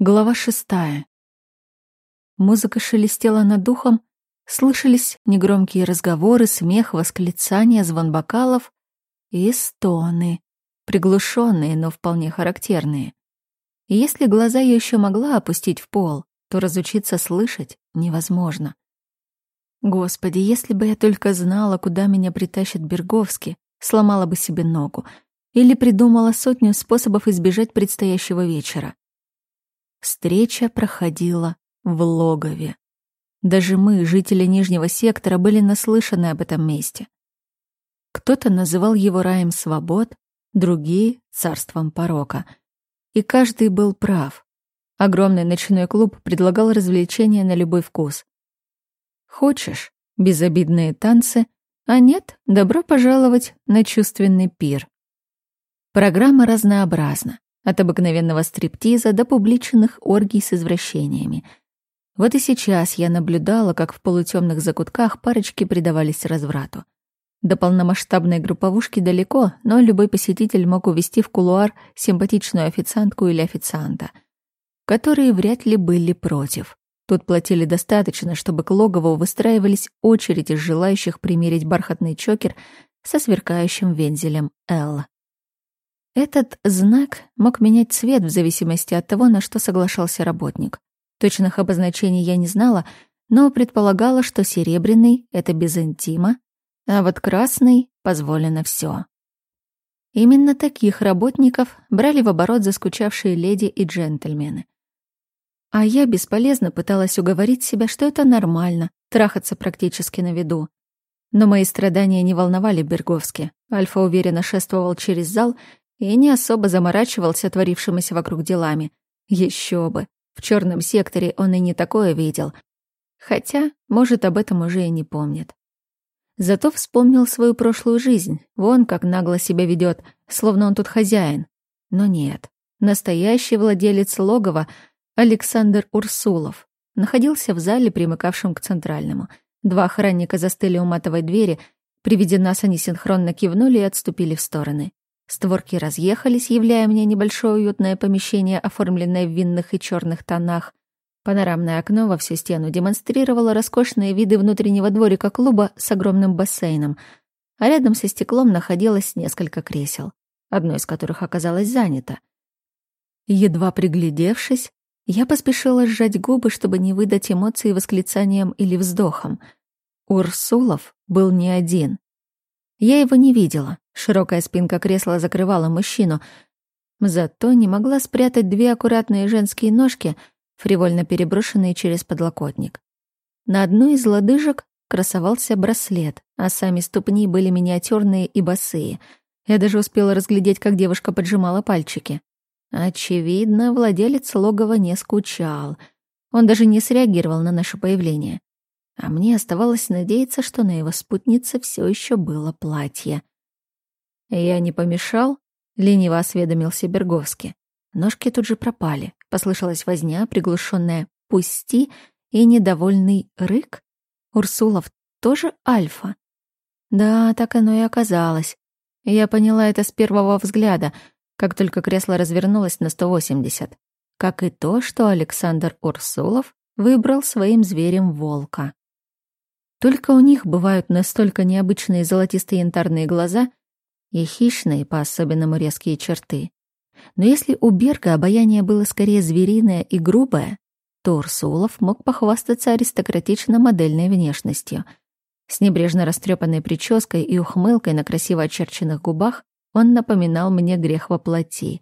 Глава шестая. Музыка шелестела над духом, слышались негромкие разговоры, смех, восклицания, звон бокалов и стоны, приглушенные, но вполне характерные. И если глаза я еще могла опустить в пол, то разучиться слышать невозможно. Господи, если бы я только знала, куда меня притащит Берговский, сломала бы себе ногу или придумала сотню способов избежать предстоящего вечера. Встреча проходила в логове. Даже мы, жители Нижнего сектора, были наслышаны об этом месте. Кто-то называл его раем свобод, другие — царством порока. И каждый был прав. Огромный ночной клуб предлагал развлечения на любой вкус. Хочешь — безобидные танцы, а нет — добро пожаловать на чувственный пир. Программа разнообразна от обыкновенного стриптиза до публичных оргий с извращениями. Вот и сейчас я наблюдала, как в полутемных закутках парочки предавались разврату. До полномасштабной групповушки далеко, но любой посетитель мог увести в кулуар симпатичную официантку или официанта, которые вряд ли были против. Тут платили достаточно, чтобы к логову выстраивались очереди желающих примерить бархатный чокер со сверкающим вензелем «Л». Этот знак мог менять цвет в зависимости от того, на что соглашался работник. Точных обозначений я не знала, но предполагала, что серебряный — это без интима, а вот красный — позволено все. Именно таких работников брали в оборот заскучавшие леди и джентльмены. А я бесполезно пыталась уговорить себя, что это нормально, трахаться практически на виду. Но мои страдания не волновали Берговски. Альфа уверенно шествовал через зал и не особо заморачивался творившимися вокруг делами. Еще бы, в черном секторе он и не такое видел. Хотя, может, об этом уже и не помнит. Зато вспомнил свою прошлую жизнь. Вон как нагло себя ведет, словно он тут хозяин. Но нет. Настоящий владелец логова Александр Урсулов находился в зале, примыкавшем к центральному. Два охранника застыли у матовой двери, при виде нас они синхронно кивнули и отступили в стороны. Створки разъехались, являя мне небольшое уютное помещение, оформленное в винных и черных тонах. Панорамное окно во всю стену демонстрировало роскошные виды внутреннего дворика клуба с огромным бассейном, а рядом со стеклом находилось несколько кресел, одно из которых оказалось занято. Едва приглядевшись, я поспешила сжать губы, чтобы не выдать эмоции восклицанием или вздохом. Урсулов был не один. Я его не видела. Широкая спинка кресла закрывала мужчину. Зато не могла спрятать две аккуратные женские ножки, фривольно переброшенные через подлокотник. На одной из лодыжек красовался браслет, а сами ступни были миниатюрные и босые. Я даже успела разглядеть, как девушка поджимала пальчики. Очевидно, владелец логова не скучал. Он даже не среагировал на наше появление. А мне оставалось надеяться, что на его спутнице все еще было платье. «Я не помешал?» — лениво осведомился Берговский. Ножки тут же пропали. Послышалась возня, приглушенная «пусти» и недовольный рык. Урсулов тоже альфа. Да, так оно и оказалось. Я поняла это с первого взгляда, как только кресло развернулось на 180. Как и то, что Александр Урсулов выбрал своим зверем волка. Только у них бывают настолько необычные золотистые янтарные глаза и хищные, по-особенному резкие черты. Но если у Берга обаяние было скорее звериное и грубое, то Урсулов мог похвастаться аристократично-модельной внешностью. С небрежно растрепанной прической и ухмылкой на красиво очерченных губах он напоминал мне грех во плоти,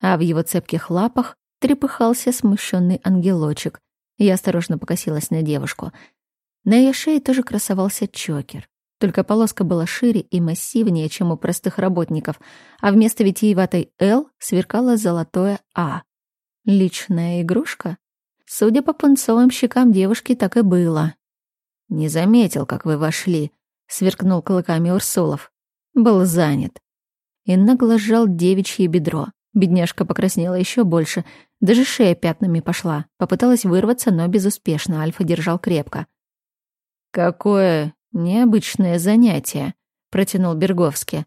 а в его цепких лапах трепыхался смущенный ангелочек. Я осторожно покосилась на девушку — на ее шее тоже красовался чокер. Только полоска была шире и массивнее, чем у простых работников, а вместо витиеватой «Л» сверкало золотое «А». Личная игрушка? Судя по пунцовым щекам девушки, так и было. «Не заметил, как вы вошли», — сверкнул клыками Урсулов. Был занят. И нагло сжал девичье бедро. Бедняжка покраснела еще больше. Даже шея пятнами пошла. Попыталась вырваться, но безуспешно. Альфа держал крепко. «Какое необычное занятие», — протянул Берговский.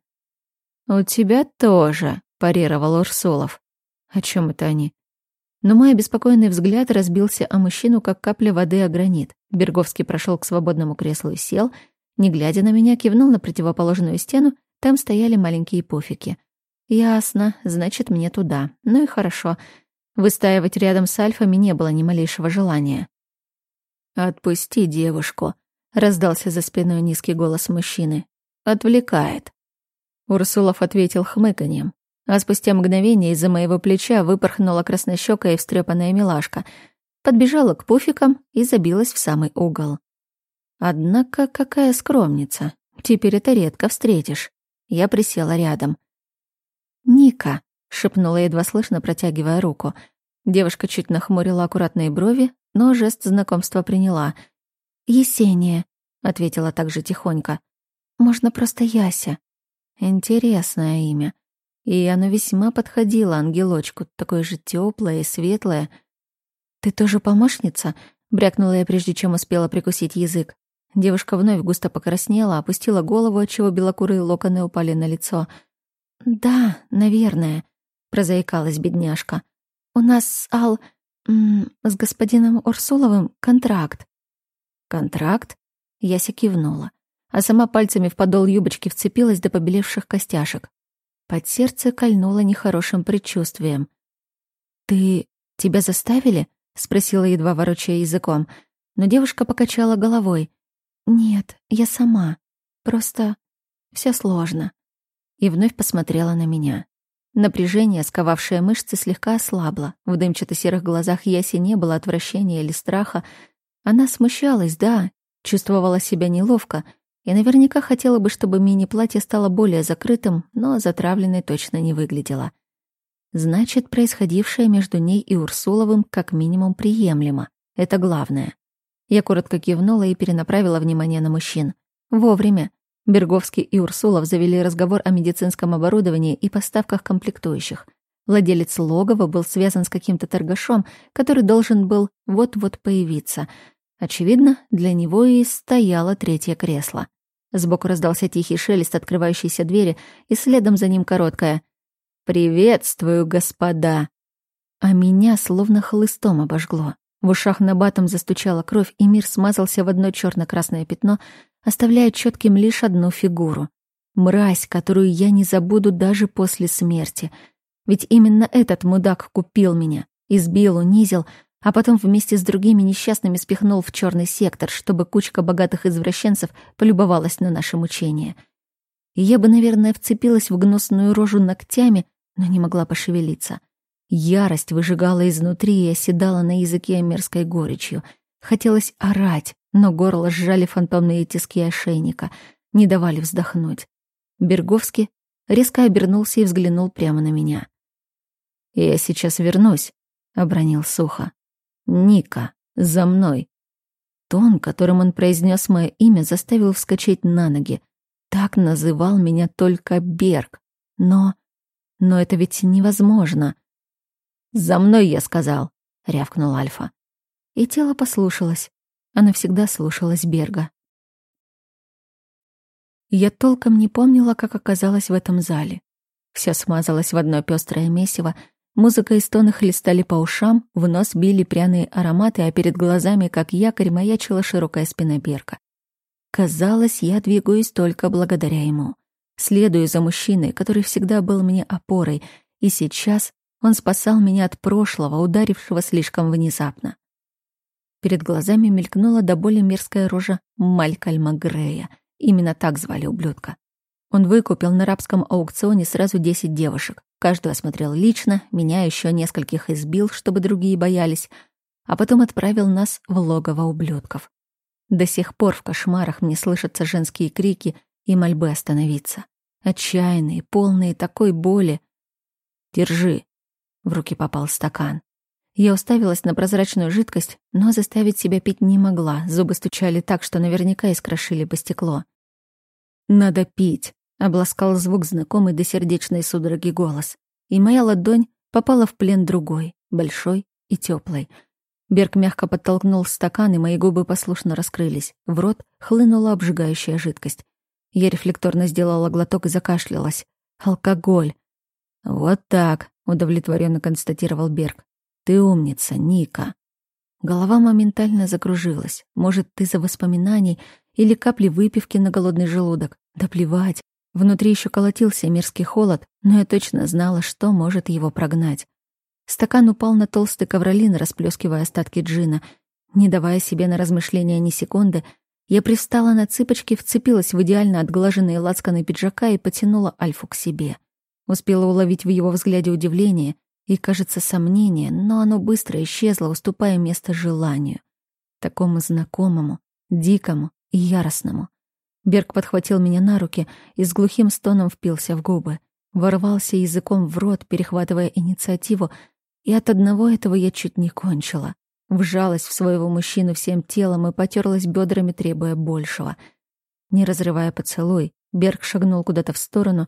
«У тебя тоже», — парировал Урсулов. «О чем это они?» Но мой обеспокоенный взгляд разбился о мужчину, как капля воды о гранит. Берговский прошел к свободному креслу и сел. Не глядя на меня, кивнул на противоположную стену. Там стояли маленькие пуфики. Ясно, значит, мне туда. Ну и хорошо. Выстаивать рядом с альфами не было ни малейшего желания. «Отпусти девушку», — раздался за спиной низкий голос мужчины. «Отвлекает». Урсулов ответил хмыканьем, а спустя мгновение из-за моего плеча выпорхнула краснощёкая и встрепанная милашка, подбежала к пуфикам и забилась в самый угол. Однако какая скромница. Теперь это редко встретишь. Я присела рядом. «Ника», — шепнула едва слышно, протягивая руку. Девушка чуть нахмурила аккуратные брови, но жест знакомства приняла. «Есения», — ответила также тихонько. «Можно просто Яся». Интересное имя. И оно весьма подходило ангелочку, такое же теплое и светлое. «Ты тоже помощница?» — брякнула я, прежде чем успела прикусить язык. Девушка вновь густо покраснела, опустила голову, отчего белокурые локоны упали на лицо. «Да, наверное», — прозаикалась бедняжка. «У нас с Ал... с господином Урсуловым контракт». «Контракт?» — Яся кивнула а сама пальцами в подол юбочки вцепилась до побелевших костяшек. Под сердце кольнуло нехорошим предчувствием. «Ты... тебя заставили?» — спросила, едва ворочая языком. Но девушка покачала головой. «Нет, я сама. Просто все сложно». И вновь посмотрела на меня. Напряжение, сковавшее мышцы, слегка ослабло. В дымчато-серых глазах Яси не было отвращения или страха. Она смущалась, да, чувствовала себя неловко — и наверняка хотела бы, чтобы мини-платье стало более закрытым, но затравленной точно не выглядело. Значит, происходившее между ней и Урсуловым как минимум приемлемо. Это главное. Я коротко кивнула и перенаправила внимание на мужчин. Вовремя. Берговский и Урсулов завели разговор о медицинском оборудовании и поставках комплектующих. Владелец логова был связан с каким-то торгашом, который должен был вот-вот появиться — Очевидно, для него и стояло третье кресло. Сбоку раздался тихий шелест открывающейся двери, и следом за ним короткое «Приветствую, господа!» А меня словно хлыстом обожгло. В ушах набатом застучала кровь, и мир смазался в одно черно красное пятно, оставляя четким лишь одну фигуру. Мразь, которую я не забуду даже после смерти. Ведь именно этот мудак купил меня, избил, унизил, а потом вместе с другими несчастными спихнул в черный сектор, чтобы кучка богатых извращенцев полюбовалась на наше мучение. Я бы, наверное, вцепилась в гнусную рожу ногтями, но не могла пошевелиться. Ярость выжигала изнутри и оседала на языке мерзкой горечью. Хотелось орать, но горло сжали фантомные тиски ошейника, не давали вздохнуть. Берговский резко обернулся и взглянул прямо на меня. «Я сейчас вернусь», — обронил сухо. «Ника, за мной!» Тон, которым он произнес мое имя, заставил вскочить на ноги. Так называл меня только Берг. Но... Но это ведь невозможно. «За мной, я сказал!» — рявкнул Альфа. И тело послушалось. Оно всегда слушалось Берга. Я толком не помнила, как оказалась в этом зале. Все смазалось в одно пестрое месиво, Музыка и стоны хлестали по ушам, в нос били пряные ароматы, а перед глазами, как якорь, маячила широкая спина Берка. Казалось, я двигаюсь только благодаря ему. Следую за мужчиной, который всегда был мне опорой, и сейчас он спасал меня от прошлого, ударившего слишком внезапно. Перед глазами мелькнула до боли мерзкая рожа Малькольма Грея. Именно так звали ублюдка. Он выкупил на рабском аукционе сразу десять девушек. Каждую осмотрел лично, меня еще нескольких избил, чтобы другие боялись, а потом отправил нас в логово ублюдков. До сих пор в кошмарах мне слышатся женские крики и мольбы остановиться. Отчаянные, полные такой боли. «Держи!» — в руки попал стакан. Я уставилась на прозрачную жидкость, но заставить себя пить не могла. Зубы стучали так, что наверняка искрошили бы стекло. «Надо пить!» Обласкал звук знакомый до сердечной судороги голос. И моя ладонь попала в плен другой, большой и теплой. Берг мягко подтолкнул стакан, и мои губы послушно раскрылись. В рот хлынула обжигающая жидкость. Я рефлекторно сделала глоток и закашлялась. Алкоголь. «Вот так», — удовлетворенно констатировал Берг. ты умница, Ника. Голова моментально закружилась. Может, ты за воспоминаний или капли выпивки на голодный желудок. Да плевать. Внутри еще колотился мерзкий холод, но я точно знала, что может его прогнать. Стакан упал на толстый ковролин, расплескивая остатки джина. Не давая себе на размышления ни секунды, я пристала на цыпочки, вцепилась в идеально отглаженные лацканы пиджака и потянула Альфу к себе. Успела уловить в его взгляде удивление и, кажется, сомнение, но оно быстро исчезло, уступая место желанию. Такому знакомому, дикому и яростному. Берг подхватил меня на руки и с глухим стоном впился в губы. Ворвался языком в рот, перехватывая инициативу, и от одного этого я чуть не кончила. Вжалась в своего мужчину всем телом и потерлась бедрами, требуя большего. Не разрывая поцелуй, Берг шагнул куда-то в сторону,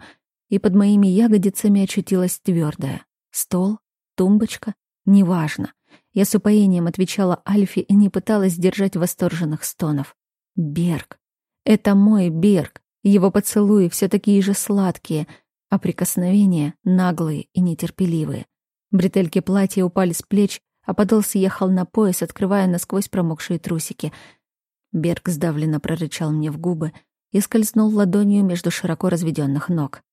и под моими ягодицами очутилась твердая. Стол? Тумбочка? Неважно. Я с упоением отвечала Альфе и не пыталась сдержать восторженных стонов. Берг. Это мой Берг. Его поцелуи все такие же сладкие, а прикосновения наглые и нетерпеливые. Бретельки платья упали с плеч, а подол съехал на пояс, открывая насквозь промокшие трусики. Берг сдавленно прорычал мне в губы и скользнул ладонью между широко разведенных ног.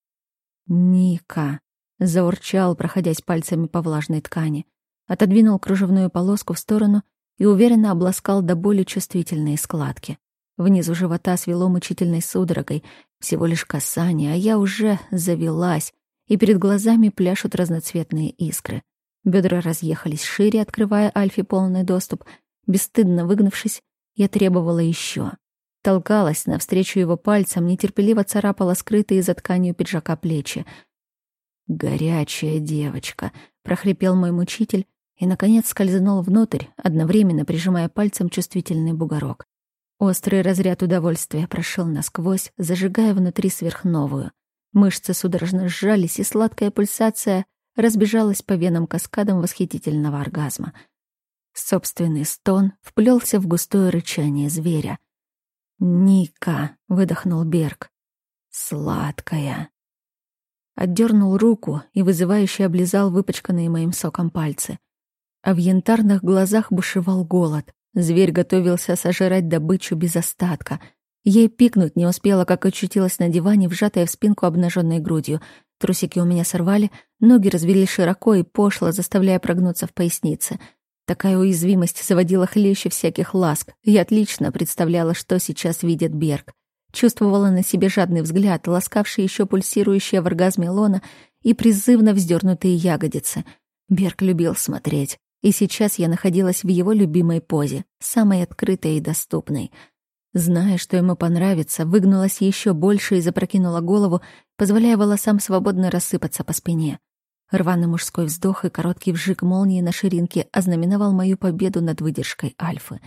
«Ника!» Заурчал, проходясь пальцами по влажной ткани. Отодвинул кружевную полоску в сторону и уверенно обласкал до боли чувствительные складки. Внизу живота свело мучительной судорогой. Всего лишь касание, а я уже завелась, и перед глазами пляшут разноцветные искры. Бедра разъехались шире, открывая Альфе полный доступ. Бесстыдно выгнувшись, я требовала еще. Толкалась навстречу его пальцам, нетерпеливо царапала скрытые за тканью пиджака плечи — «Горячая девочка», — прохрипел мой мучитель и, наконец, скользнул внутрь, одновременно прижимая пальцем чувствительный бугорок. Острый разряд удовольствия прошел насквозь, зажигая внутри сверхновую. Мышцы судорожно сжались, и сладкая пульсация разбежалась по венам каскадом восхитительного оргазма. Собственный стон вплелся в густое рычание зверя. «Ника!» — выдохнул Берг. «Сладкая!» отдернул руку и вызывающе облизал выпачканные моим соком пальцы. А в янтарных глазах бушевал голод. Зверь готовился сожрать добычу без остатка. Ей пикнуть не успела, как очутилась на диване, вжатая в спинку обнаженной грудью. Трусики у меня сорвали, ноги развели широко и пошло, заставляя прогнуться в пояснице. Такая уязвимость заводила хлеще всяких ласк. Я отлично представляла, что сейчас видит Берг. Чувствовала на себе жадный взгляд, ласкавший еще пульсирующее в оргазме лона и призывно вздернутые ягодицы. Берг любил смотреть, и сейчас я находилась в его любимой позе, самой открытой и доступной. Зная, что ему понравится, выгнулась еще больше и запрокинула голову, позволяя волосам свободно рассыпаться по спине. Рваный мужской вздох и короткий вжик молнии на ширинке ознаменовал мою победу над выдержкой Альфы.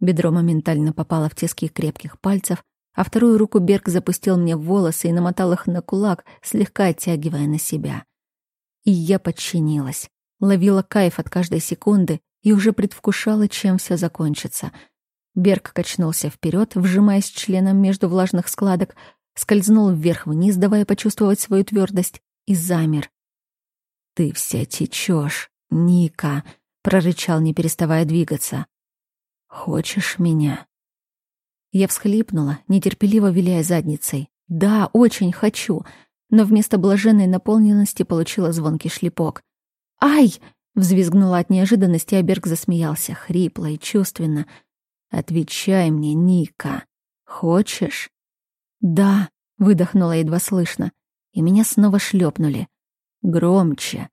Бедро моментально попало в тиски крепких пальцев, а вторую руку Берг запустил мне в волосы и намотал их на кулак, слегка оттягивая на себя. И я подчинилась, ловила кайф от каждой секунды и уже предвкушала, чем все закончится. Берг качнулся вперед, вжимаясь членом между влажных складок, скользнул вверх-вниз, давая почувствовать свою твердость, и замер. «Ты вся течешь, Ника», — прорычал, не переставая двигаться. «Хочешь меня?» Я всхлипнула, нетерпеливо виляя задницей. «Да, очень хочу!» Но вместо блаженной наполненности получила звонкий шлепок. «Ай!» — взвизгнула от неожиданности, а Берг засмеялся, хрипло и чувственно. «Отвечай мне, Ника. Хочешь?» «Да», — выдохнула едва слышно, и меня снова шлепнули. «Громче».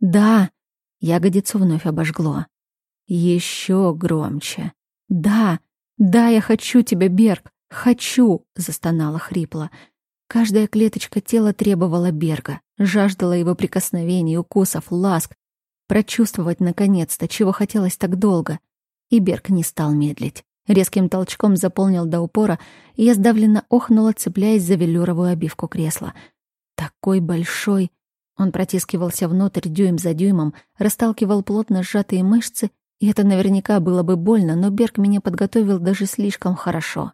«Да», — ягодицу вновь обожгло. «Еще громче». «Да», «Да, я хочу тебя, Берг, хочу!» — застонала хрипло. Каждая клеточка тела требовала Берга, жаждала его прикосновений, укусов, ласк, прочувствовать наконец-то, чего хотелось так долго. И Берг не стал медлить. Резким толчком заполнил до упора, и я сдавленно охнула, цепляясь за велюровую обивку кресла. Такой большой! Он протискивался внутрь дюйм за дюймом, расталкивал плотно сжатые мышцы и это наверняка было бы больно, но Берг меня подготовил даже слишком хорошо.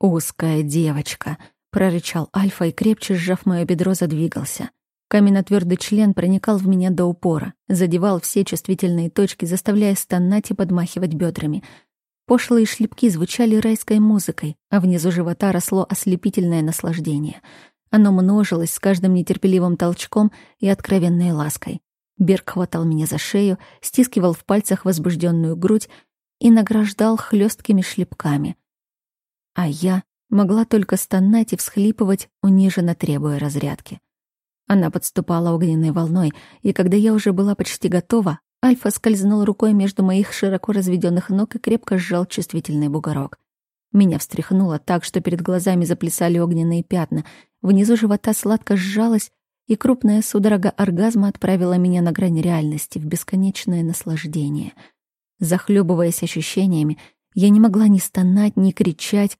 «Узкая девочка», — прорычал Альфа и, крепче сжав мое бедро, задвигался. Каменно-твердый член проникал в меня до упора, задевал все чувствительные точки, заставляя стонать и подмахивать бедрами. Пошлые шлепки звучали райской музыкой, а внизу живота росло ослепительное наслаждение. Оно множилось с каждым нетерпеливым толчком и откровенной лаской. Берг хватал меня за шею, стискивал в пальцах возбужденную грудь и награждал хлесткими шлепками. А я могла только стонать и всхлипывать, униженно требуя разрядки. Она подступала огненной волной, и когда я уже была почти готова, Альфа скользнул рукой между моих широко разведённых ног и крепко сжал чувствительный бугорок. Меня встряхнуло так, что перед глазами заплясали огненные пятна, внизу живота сладко сжалось, и крупная судорога оргазма отправила меня на грань реальности, в бесконечное наслаждение. Захлебываясь ощущениями, я не могла ни стонать, ни кричать,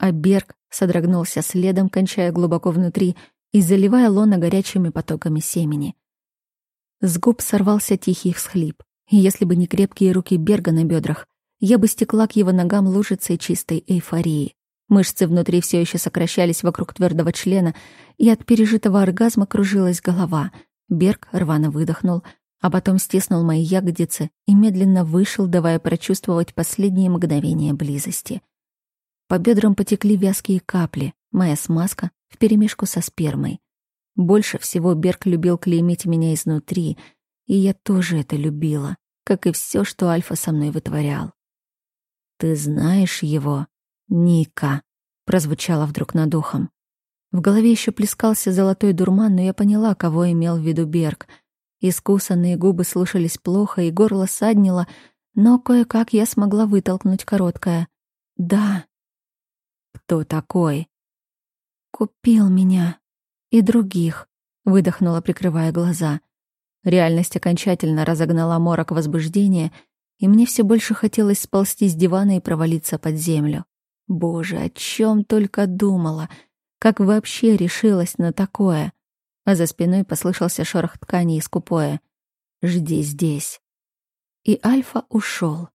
а Берг содрогнулся следом, кончая глубоко внутри, и заливая лона горячими потоками семени. С губ сорвался тихий всхлип, и если бы не крепкие руки Берга на бедрах, я бы стекла к его ногам лужицей чистой эйфории. Мышцы внутри все еще сокращались вокруг твердого члена, и от пережитого оргазма кружилась голова. Берг рвано выдохнул, а потом стиснул мои ягодицы и медленно вышел, давая прочувствовать последние мгновения близости. По бедрам потекли вязкие капли, моя смазка вперемешку со спермой. Больше всего Берг любил клеймить меня изнутри, и я тоже это любила, как и все, что Альфа со мной вытворял. «Ты знаешь его, Ника», — прозвучало вдруг над ухом. В голове еще плескался золотой дурман, но я поняла, кого имел в виду Берг. Искусанные губы слушались плохо, и горло саднило, но кое-как я смогла вытолкнуть короткое «Да». «Кто такой?» «Купил меня. И других», — выдохнула, прикрывая глаза. Реальность окончательно разогнала морок возбуждения, и мне все больше хотелось сползти с дивана и провалиться под землю. Боже, о чем только думала, как вообще решилась на такое. А за спиной послышался шорох ткани и скупое. «Жди здесь». И Альфа ушел.